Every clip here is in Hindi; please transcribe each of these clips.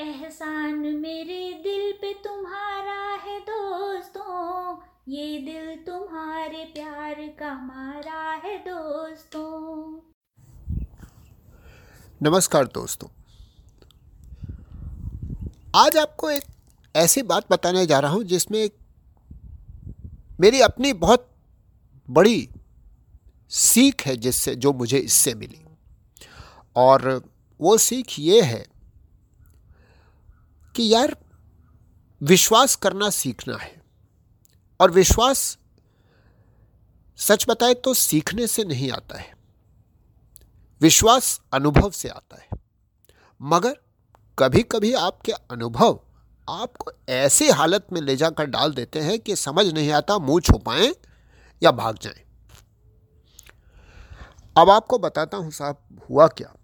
एहसान मेरे दिल पे तुम्हारा है दोस्तों, ये दिल तुम्हारे प्यार का मारा है दोस्तों। नमस्कार दोस्तों। आज आपको एक ऐसी बात बताने जा रहा हूँ जिसमें मेरी अपनी बहुत बड़ी सीख है जिससे, जो मुझे इससे मिली। और वो सीख ये है कि यार, विश्वास करना सीखना है। और विश्वास सच बताए तो सीखने से नहीं आता है। विश्वास अनुभव से आता है। मगर कभी कभी आपके अनुभव आपको ऐसी हालत में ले जाकर डाल देते हैं कि समझ नहीं आता, मुँह छुपाएँ या भाग जाएँ। अब आपको बताता हूँ साहब, हुआ क्या?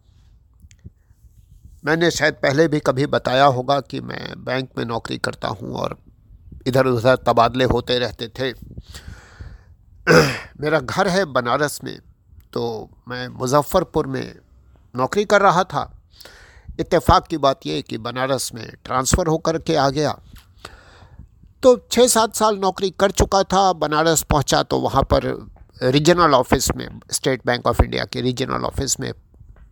मैंने शायद पहले भी कभी बताया होगा कि मैं बैंक में नौकरी करता हूँ और इधर उधर तबादले होते रहते थे। मेरा घर है बनारस में तो मैं मुजफ्फ़रपुर में नौकरी कर रहा था। इत्तेफाक की बात यह कि बनारस में ट्रांसफ़र होकर के आ गया। तो छः सात साल नौकरी कर चुका था, बनारस पहुँचा तो वहाँ पर रीजनल ऑफ़िस में स्टेट बैंक ऑफ़ इंडिया के रीजनल ऑफ़िस में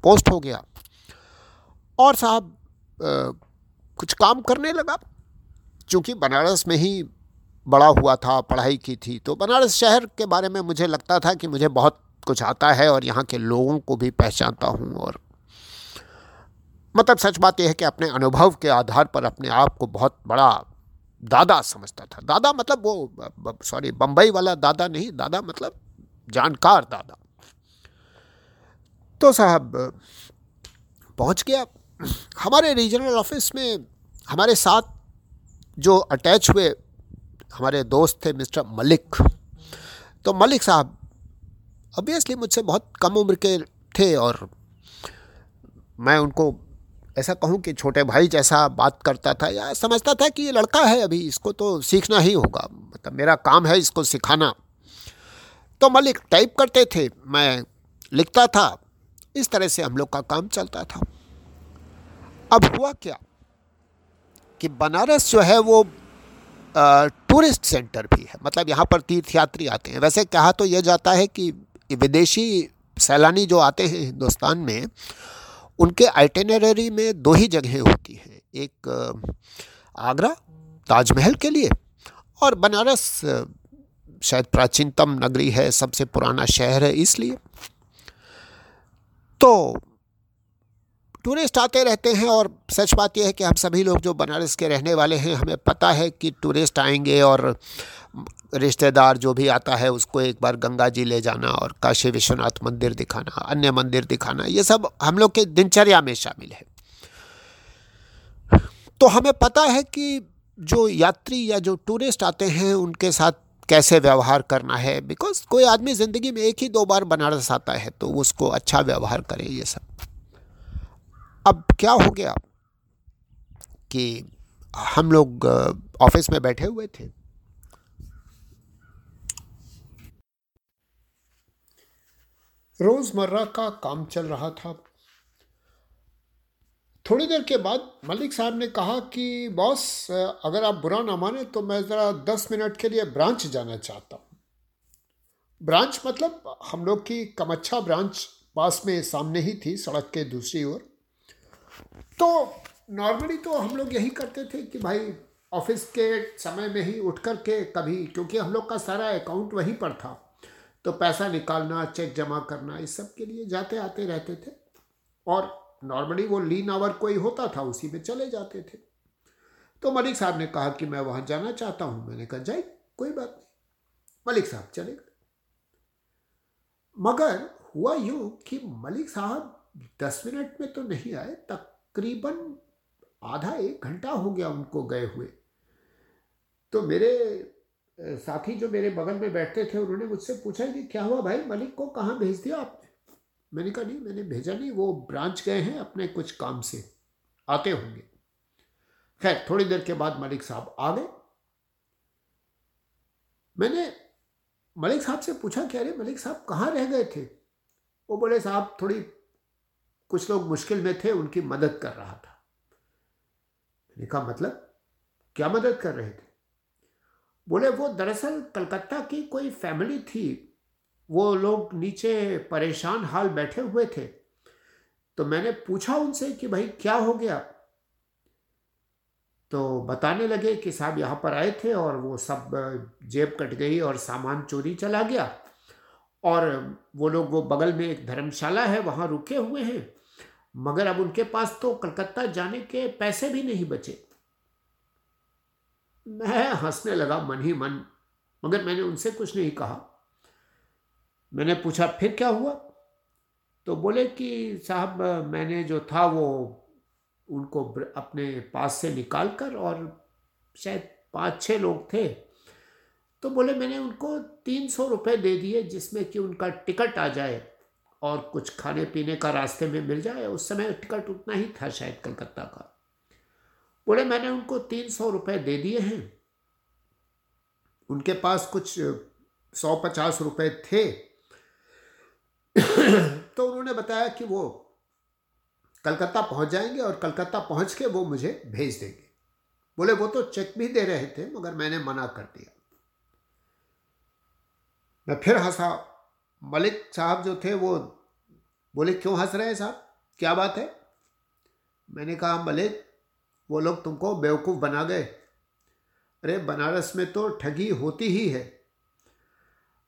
पोस्ट हो गया। और साहब कुछ काम करने लगा। क्योंकि बनारस में ही बड़ा हुआ था, पढ़ाई की थी तो बनारस शहर के बारे में मुझे लगता था कि मुझे बहुत कुछ आता है और यहाँ के लोगों को भी पहचानता हूँ और मतलब सच बात यह है कि अपने अनुभव के आधार पर अपने आप को बहुत बड़ा दादा समझता था। दादा मतलब वो सॉरी बम्बई वाला दादा नहीं, दादा मतलब जानकार दादा। तो साहब पहुँच गया। हमारे रीजनल ऑफ़िस में हमारे साथ जो अटैच हुए हमारे दोस्त थे मिस्टर मलिक। तो मलिक साहब ऑब्वियसली मुझसे बहुत कम उम्र के थे और मैं उनको ऐसा कहूँ कि छोटे भाई जैसा बात करता था या समझता था कि ये लड़का है अभी, इसको तो सीखना ही होगा। मतलब मेरा काम है इसको सिखाना। तो मलिक टाइप करते थे, मैं लिखता था, इस तरह से हम लोग का काम चलता था। अब हुआ क्या कि बनारस जो है वो टूरिस्ट सेंटर भी है। मतलब यहाँ पर तीर्थयात्री आते हैं। वैसे कहा तो यह जाता है कि विदेशी सैलानी जो आते हैं हिंदुस्तान में, उनके आइटेनरी में दो ही जगहें होती हैं। एक आगरा, ताजमहल के लिए और बनारस शायद प्राचीनतम नगरी है, सबसे पुराना शहर है इसलिए। तो टूरिस्ट आते रहते हैं और सच बात यह है कि हम सभी लोग जो बनारस के रहने वाले हैं, हमें पता है कि टूरिस्ट आएँगे और रिश्तेदार जो भी आता है, उसको एक बार गंगा जी ले जाना और काशी विश्वनाथ मंदिर दिखाना, अन्य मंदिर दिखाना, ये सब हम लोग के दिनचर्या में शामिल है। तो हमें पता है कि जो यात्री या जो टूरिस्ट आते हैं, उनके साथ कैसे व्यवहार करना है बिकॉज़ कोई आदमी ज़िंदगी में एक ही दो बार बनारस आता है तो उसको अच्छा व्यवहार करे ये सब। अब क्या हो गया कि हम लोग ऑफ़िस में बैठे हुए थे? रोज़मर्रा का काम चल रहा था। थोड़ी देर के बाद मलिक साहब ने कहा कि, बॉस अगर आप बुरा ना माने तो मैं ज़रा दस मिनट के लिए ब्रांच जाना चाहता हूँ। ब्रांच मतलब हम लोग की कमच्छा ब्रांच पास में सामने ही थी, सड़क के दूसरी ओर। तो नॉर्मली तो हम लोग यही करते थे कि भाई ऑफ़िस के समय में ही उठ कर के कभी, क्योंकि हम लोग का सारा अकाउंट वहीं पर था। तो पैसा निकालना चेक जमा करना, इस सब के लिए जाते आते रहते थे। और नॉर्मली वो लीन आवर कोई होता था, उसी में चले जाते थे। तो मलिक साहब ने कहा कि मैं वहाँ जाना चाहता हूँ। मैंने कहा जाए कोई बात नहीं। मलिक साहब चले गए। मगर हुआ यूँ कि मलिक साहब दस मिनट में तो नहीं आए तक करीबन आधा एक घंटा हो गया उनको गए हुए। तो मेरे साथी जो मेरे बगल में बैठते थे, उन्होंने मुझसे पूछा कि क्या हुआ भाई? मलिक को कहाँ भेज दिया आपने? मैंने कहा, नहीं, मैंने भेजा नहीं, वो ब्रांच गए हैं अपने कुछ काम से, आते होंगे। खैर, थोड़ी देर के बाद मलिक साहब आ गए। मैंने मलिक साहब से पूछा कि, अरे, मलिक साहब कहाँ रह गए थे? वो बोले, साहब, थोड़ी कुछ लोग मुश्किल में थे, उनकी मदद कर रहा था। मैंने कहा मतलब? क्या मदद कर रहे थे? बोले, वो दरअसल कलकत्ता की कोई फैमिली थी। वो लोग नीचे परेशान हाल बैठे हुए थे। तो मैंने पूछा उनसे कि, भाई, क्या हो गया? तो बताने लगे कि साहब यहाँ पर आए थे और वो सब जेब कट गई और सामान चोरी चला गया। और वो लोग, वो बगल में एक धर्मशाला है, वहाँ रुके हुए हैं। मगर अब उनके पास तो कलकत्ता जाने के पैसे भी नहीं बचे। मैं हंसने लगा मन ही मन, मगर मैंने उनसे कुछ नहीं कहा। मैंने पूछा, फिर क्या हुआ? तो बोले कि, साहब, मैंने जो था वो उनको अपने पास से निकाल कर और शायद पाँच छः लोग थे। तो बोले, मैंने उनको तीन सौ रुपये दे दिए जिसमें कि उनका टिकट आ जाए। और कुछ खाने पीने का रास्ते में मिल जाए, उस समय टिकट उतना ही था शायद कलकत्ता का। बोले, मैंने उनको तीन सौ रुपये दे दिए हैं। उनके पास कुछ सौ पचास रुपये थे। तो उन्होंने बताया कि वो कलकत्ता पहुँच जाएँगे और कलकत्ता पहुँच के वो मुझे भेज देंगे। बोले, वो तो चेक भी दे रहे थे, मगर मैंने मना कर दिया। मैं फिर हंसा मलिक साहब जो थे वो बोले, क्यों हंस रहे हैं साहब? क्या बात है? मैंने कहा, मलिक, वो लोग तुमको बेवकूफ़ बना गए। अरे, बनारस में तो ठगी होती ही है।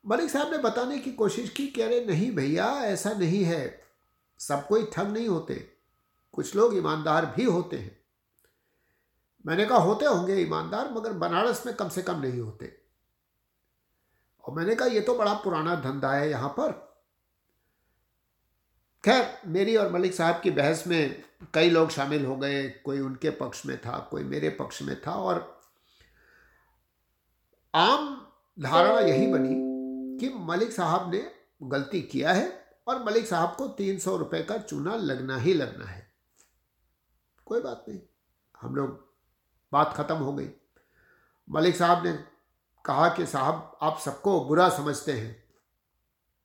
मलिक साहब ने बताने की कोशिश की कि, अरे, नहीं भैया, ऐसा नहीं है। सब कोई ठग नहीं होते। कुछ लोग ईमानदार भी होते हैं। मैंने कहा, होते होंगे ईमानदार, मगर बनारस में कम से कम नहीं होते। और मैंने कहा, ये तो बड़ा पुराना धंधा है यहाँ पर। खैर, मेरी और मलिक साहब की बहस में कई लोग शामिल हो गए। कोई उनके पक्ष में था, कोई मेरे पक्ष में था और आम धारणा यही बनी कि मलिक साहब ने गलती किया है और मलिक साहब को तीन सौ रुपये का चूना लगना ही लगना है। कोई बात नहीं, हम लोग, बात ख़त्म हो गई। मलिक साहब ने कहा कि साहब, आप सबको बुरा समझते हैं।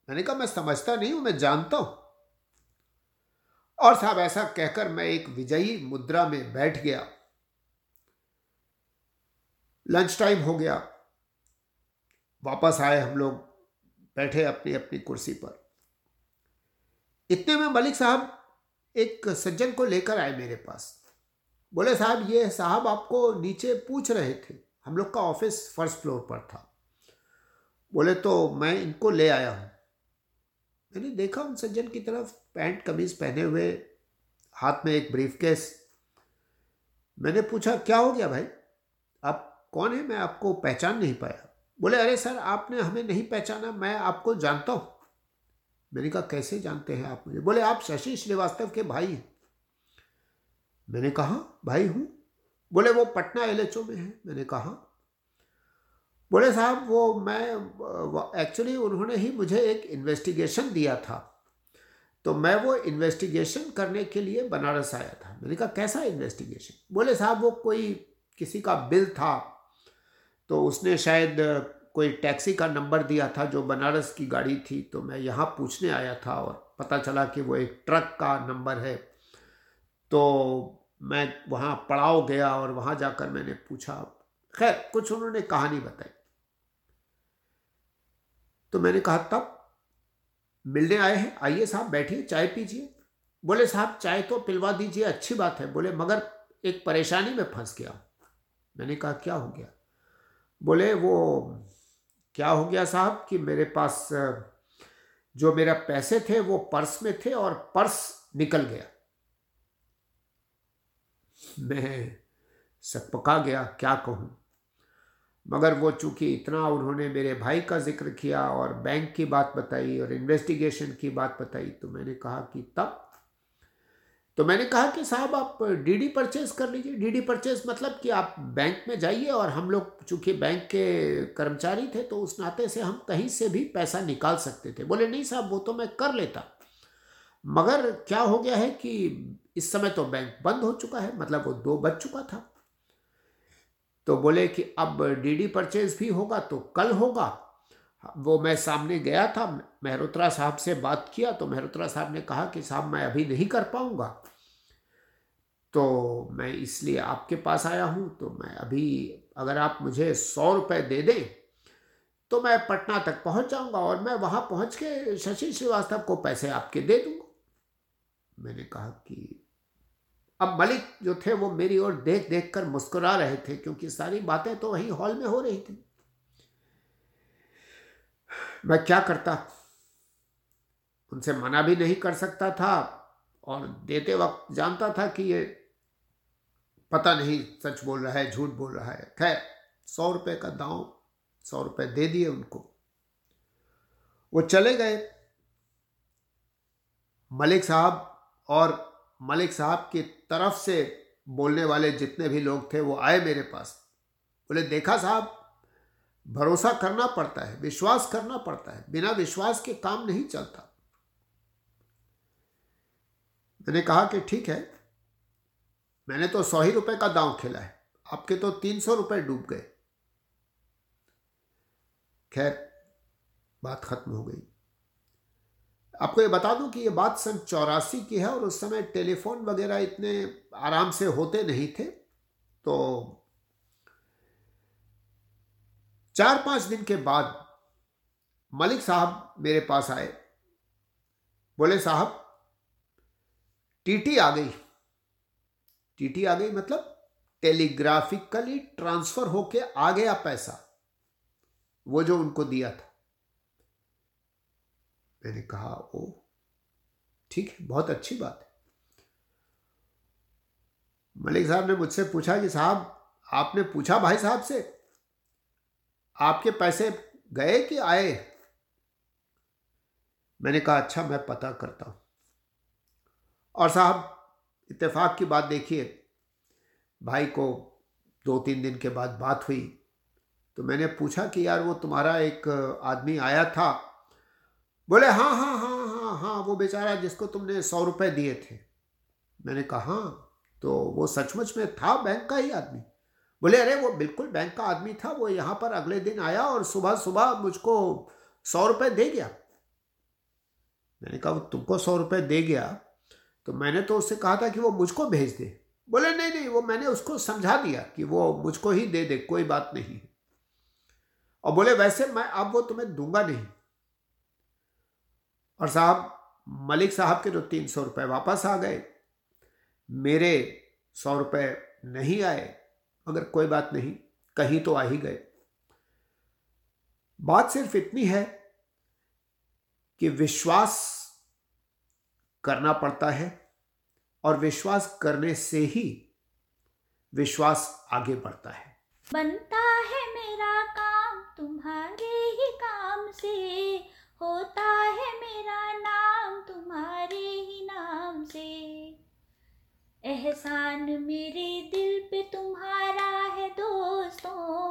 मैंने कहा, मैं समझता नहीं हूँ, मैं जानता हूँ। और साहब, ऐसा कहकर मैं एक विजयी मुद्रा में बैठ गया। लंच टाइम हो गया। वापस आए हम लोग, बैठे अपनी अपनी कुर्सी पर। इतने में मलिक साहब, एक सज्जन को लेकर आए मेरे पास। बोले, साहब, ये साहब आपको नीचे पूछ रहे थे। हम लोग का ऑफ़िस फ़र्स्ट फ्लोर पर था। बोले तो मैं इनको ले आया हूँ। मैंने देखा उन सज्जन की तरफ़ पैंट, कमीज पहने हुए, हाथ में एक ब्रीफ केस मैंने पूछा, क्या हो गया भाई? आप कौन है? मैं आपको पहचान नहीं पाया। बोले, अरे सर, आपने हमें नहीं पहचाना, मैं आपको जानता हूँ। मैंने कहा, कैसे जानते हैं आप मुझे? बोले, आप शशि श्रीवास्तव के भाई हैं। मैंने कहा, भाई हूँ? बोले, वो पटना एलएचओ में है? मैंने कहा, बोले साहब, वो मैं एक्चुअली उन्होंने ही मुझे एक इन्वेस्टिगेशन दिया था। तो मैं वो इन्वेस्टिगेशन करने के लिए बनारस आया था। मैंने कहा, कैसा इन्वेस्टिगेशन बोले, साहब, वो कोई किसी का बिल था तो उसने शायद कोई टैक्सी का नंबर दिया था जो बनारस की गाड़ी थी तो मैं यहाँ पूछने आया था और पता चला कि वो एक ट्रक का नंबर है। तो मैं वहाँ पड़ाव गया और वहाँ जाकर मैंने पूछा, खैर, कुछ उन्होंने कहानी बताई? तो मैंने कहा, तब मिलने आए हैं, आइए साहब, बैठिए, चाय पीजिए। बोले, साहब, चाय तो पिलवा दीजिए, अच्छी बात है। बोले, मगर एक परेशानी में फंस गया मैंने कहा, क्या हो गया? बोले, वो क्या हो गया साहब कि मेरे पास, जो मेरा पैसे थे वो पर्स में थे और पर्स निकल गया। मैं सकपका गया, क्या कहूँ? मगर वो चूँकि इतना उन्होंने मेरे भाई का ज़िक्र किया और बैंक की बात बताई और इन्वेस्टिगेशन की बात बताई तो मैंने कहा कि तब? तो मैंने कहा कि साहब, आप डीडी परचेज कर लीजिए। डीडी परचेज मतलब कि आप बैंक में जाइए और हम लोग चूँकि बैंक के कर्मचारी थे तो उस नाते से हम कहीं से भी पैसा निकाल सकते थे। बोले, नहीं साहब, वो तो मैं कर लेता। मगर क्या हो गया है कि इस समय तो बैंक बंद हो चुका है मतलब वो दो बज चुका था। तो बोले कि अब डीडी परचेज भी होगा तो कल होगा। वो मैं सामने गया था, मेहरोत्रा साहब से बात किया तो मेहरोत्रा साहब ने कहा कि साहब मैं अभी नहीं कर पाऊँगा। तो मैं इसलिए आपके पास आया हूँ तो मैं अभी अगर आप मुझे सौ रुपये दे दें तो मैं पटना तक पहुँच जाऊँगा और मैं वहाँ पहुँच के शशि श्रीवास्तव को पैसे आपके दे दूँगा। मैंने कहा कि अब मलिक जो थे वो मेरी ओर देख देख कर मुस्कुरा रहे थे, क्योंकि सारी बातें तो वहीं हॉल में हो रही थी। मैं क्या करता? उनसे मना भी नहीं कर सकता था और देते वक्त जानता था कि ये पता नहीं सच बोल रहा है, झूठ बोल रहा है। खैर, सौ रुपये का दांव, सौ रुपये दे दिए उनको। वो चले गए। मलिक साहब और मलिक साहब की तरफ़ से बोलने वाले जितने भी लोग थे, वो आए मेरे पास। बोले, देखा साहब, भरोसा करना पड़ता है, विश्वास करना पड़ता है, बिना विश्वास के काम नहीं चलता। मैंने कहा कि ठीक है, मैंने तो सौ ही रुपए का दांव खेला है, आपके तो तीन सौ रुपए डूब गए। खैर, बात खत्म हो गई। आपको ये बता दूँ कि ये बात सन चौरासी की है और उस समय टेलीफोन वगैरह इतने आराम से होते नहीं थे। तो चार पाँच दिन के बाद मलिक साहब मेरे पास आए। बोले, साहब, टीटी आ गई। टीटी आ गई मतलब टेलीग्राफिकली ट्रांसफ़र होके आ गया पैसा, वो जो उनको दिया था। मैंने कहा ओ ठीक है, बहुत अच्छी बात है। मलिक साहब ने मुझसे पूछा कि साहब, आपने पूछा भाई साहब से, आपके पैसे गए कि आए? मैंने कहा अच्छा मैं पता करता हूँ। और साहब, इत्तेफाक की बात देखिए, भाई को दो तीन दिन के बाद बात हुई तो मैंने पूछा कि, यार, वो तुम्हारा एक आदमी आया था बोले हाँ हाँ हाँ हाँ हाँ वो बेचारा जिसको तुमने सौ रुपये दिए थे। मैंने कहा हाँ। तो वो सचमुच में था, बैंक का ही आदमी। बोले, अरे, वो बिल्कुल बैंक का आदमी था, वो यहाँ पर अगले दिन आया और सुबह सुबह मुझको सौ रुपये दे गया। मैंने कहा, वो तुमको सौ रुपये दे गया? तो मैंने तो उससे कहा था कि वो मुझको भेज दे। बोले, नहीं नहीं, वो मैंने उसको समझा दिया कि वो मुझको ही दे दे, कोई बात नहीं। और बोले, वैसे मैं, अब वो तुम्हें दूँगा नहीं। और साहब, मलिक साहब के जो तीन सौ रुपये वापस आ गए, मेरे सौ रुपये नहीं आए, मगर कोई बात नहीं, कहीं तो आ ही गए। बात सिर्फ़ इतनी है कि विश्वास करना पड़ता है और विश्वास करने से ही विश्वास आगे बढ़ता है। बनता है मेरा काम तुम्हारे ही काम से। होता है मेरा नाम तुम्हारे ही नाम से। एहसान मेरे दिल पे तुम्हारा है दोस्तों।